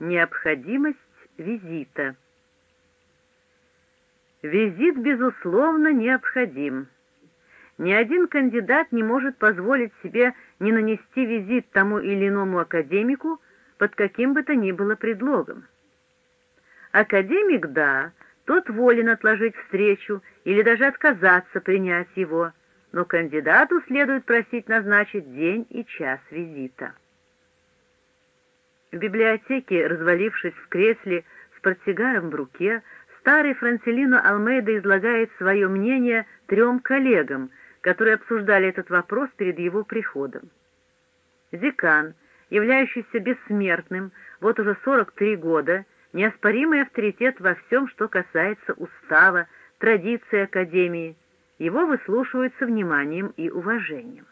Необходимость визита. Визит, безусловно, необходим. Ни один кандидат не может позволить себе не нанести визит тому или иному академику под каким бы то ни было предлогом. Академик, да, тот волен отложить встречу или даже отказаться принять его, но кандидату следует просить назначить день и час визита. В библиотеке, развалившись в кресле с портсигаром в руке, старый Францелино Алмейда излагает свое мнение трем коллегам, которые обсуждали этот вопрос перед его приходом. Зикан, являющийся бессмертным, вот уже 43 года, неоспоримый авторитет во всем, что касается устава, традиции Академии, его выслушивают со вниманием и уважением.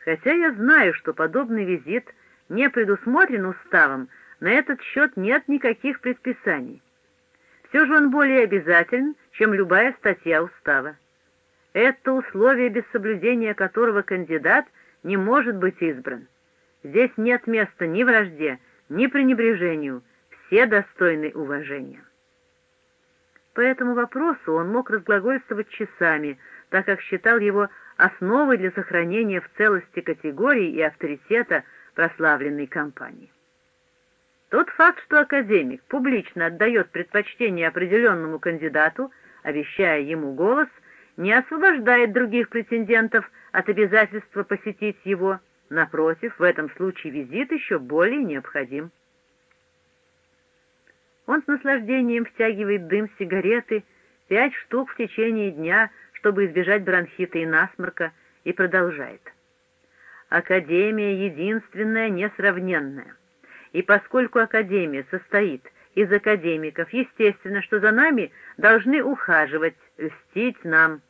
Хотя я знаю, что подобный визит не предусмотрен уставом, на этот счет нет никаких предписаний. Все же он более обязателен, чем любая статья устава. Это условие, без соблюдения которого кандидат не может быть избран. Здесь нет места ни вражде, ни пренебрежению, все достойны уважения. По этому вопросу он мог разглагольствовать часами, так как считал его основой для сохранения в целости категории и авторитета прославленной компании. Тот факт, что академик публично отдает предпочтение определенному кандидату, обещая ему голос, не освобождает других претендентов от обязательства посетить его, напротив, в этом случае визит еще более необходим. Он с наслаждением втягивает дым сигареты, пять штук в течение дня, чтобы избежать бронхита и насморка, и продолжает. Академия единственная, несравненная. И поскольку Академия состоит из академиков, естественно, что за нами должны ухаживать, льстить нам.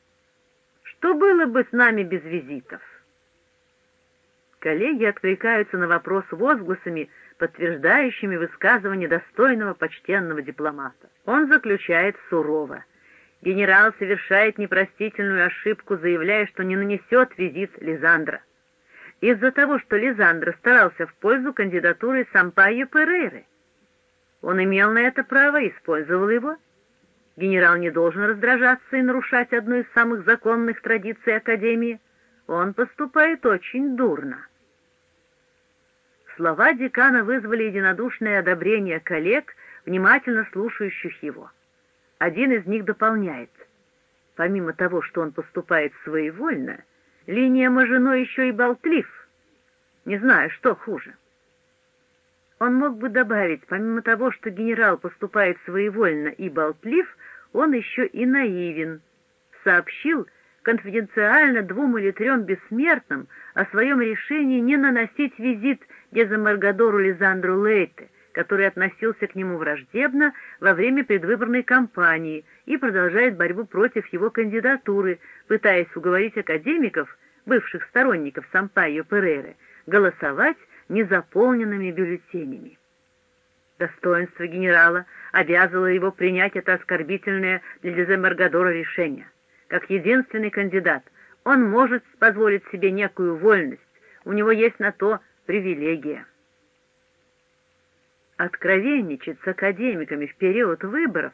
Что было бы с нами без визитов? Коллеги откликаются на вопрос возгласами, подтверждающими высказывание достойного почтенного дипломата. Он заключает сурово. Генерал совершает непростительную ошибку, заявляя, что не нанесет визит Лизандра. Из-за того, что Лизандра старался в пользу кандидатуры Сампайо Перейры. Он имел на это право и использовал его. Генерал не должен раздражаться и нарушать одну из самых законных традиций Академии. Он поступает очень дурно. Слова декана вызвали единодушное одобрение коллег, внимательно слушающих его. Один из них дополняет. Помимо того, что он поступает своевольно, линия Мажино еще и болтлив. Не знаю, что хуже. Он мог бы добавить, помимо того, что генерал поступает своевольно и болтлив, он еще и наивен. Сообщил конфиденциально двум или трем бессмертным о своем решении не наносить визит Дезамаргадору Лизандру Лейте, который относился к нему враждебно во время предвыборной кампании и продолжает борьбу против его кандидатуры, пытаясь уговорить академиков, бывших сторонников Сампайо Перейры, голосовать незаполненными бюллетенями. Достоинство генерала обязывало его принять это оскорбительное для Деземаргадора решение. Как единственный кандидат, он может позволить себе некую вольность, у него есть на то привилегия. Откровенничать с академиками в период выборов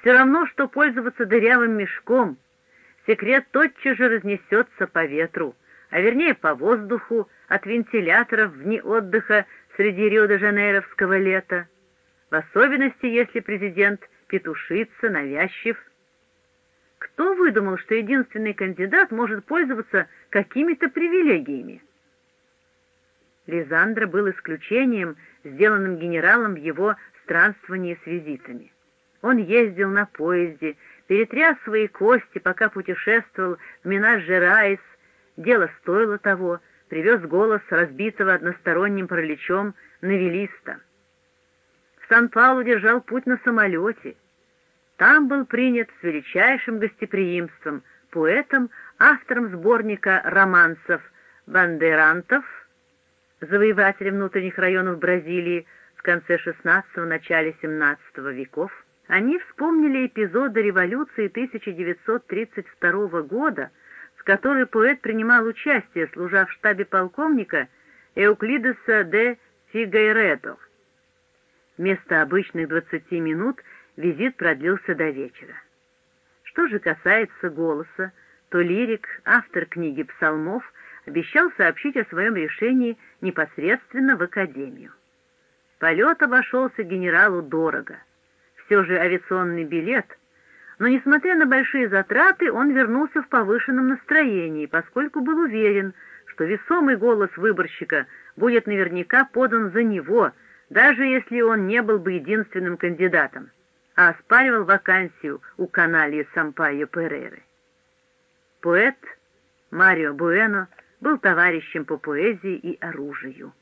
все равно, что пользоваться дырявым мешком. Секрет тотчас же разнесется по ветру, а вернее по воздуху от вентиляторов в дни отдыха среди Рио-де-Жанейровского лета, в особенности, если президент петушится, навязчив. Кто выдумал, что единственный кандидат может пользоваться какими-то привилегиями? Лизандра был исключением, сделанным генералом в его странствовании с визитами. Он ездил на поезде, перетряс свои кости, пока путешествовал в Минаж-Жерайс, дело стоило того, привез голос разбитого односторонним параличом новелиста. В Сан-Паулу держал путь на самолете. Там был принят с величайшим гостеприимством поэтом, автором сборника романсов «Бандерантов», завоеватели внутренних районов Бразилии в конце XVI – начале XVII веков, они вспомнили эпизоды революции 1932 года, в которой поэт принимал участие, служа в штабе полковника Эуклидеса де Фигайредо. Вместо обычных 20 минут визит продлился до вечера. Что же касается голоса, то лирик, автор книги псалмов, обещал сообщить о своем решении непосредственно в Академию. Полет обошелся генералу дорого. Все же авиационный билет, но, несмотря на большие затраты, он вернулся в повышенном настроении, поскольку был уверен, что весомый голос выборщика будет наверняка подан за него, даже если он не был бы единственным кандидатом, а оспаривал вакансию у каналии Сампайо Переры. Поэт Марио Буэно был товарищем по поэзии и оружию.